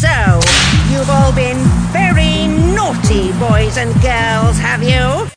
So, you've all been very naughty boys and girls, have you?